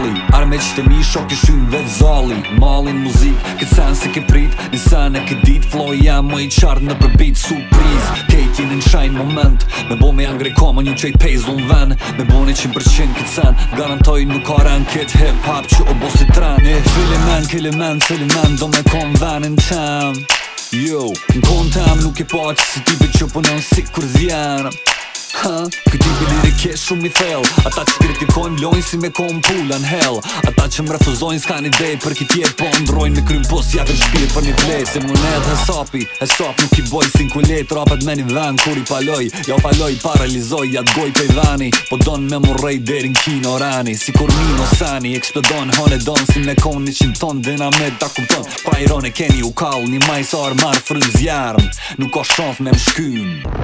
Bali Armeq të mi shok i shumë vet zali Malin muzik, këtë sen se ke prit Një sen e këtë dit flow jam më i qartë në përbit Surpriz, kejti në nshajnë moment Me bo me angre koma një qejt pejzlo në ven Me bo një qimë përqin këtë sen Garantoj nuk ka ren këtë hip hop që o bosi tren E fili men, kili men, cili men do me kon venin tem Yo, në kon tem nuk e pa që si tipi që punon si kur zjerë Këti bili dhe shumë i thell Ata që kritikojnë lojnë si me kom kula në hell Ata që më refuzojnë s'ka një dej për këtje Po ndrojnë me krymë pos jatë në shpirë për një plej Se më ne edhe hesopi, hesop nuk i boj Sin ku lejtë rapet me një dhen kur i paloj Ja jo u paloj, paralizoj, ja t'goj pej dhani Po donë me më rej deri kino rani Si kur Mino sani, eksplodon, hone don Si me kom një qinë ton, dina me ta kupton Pra irone keni u kal, një majsar marë frën Nuk o shonf me më shkynë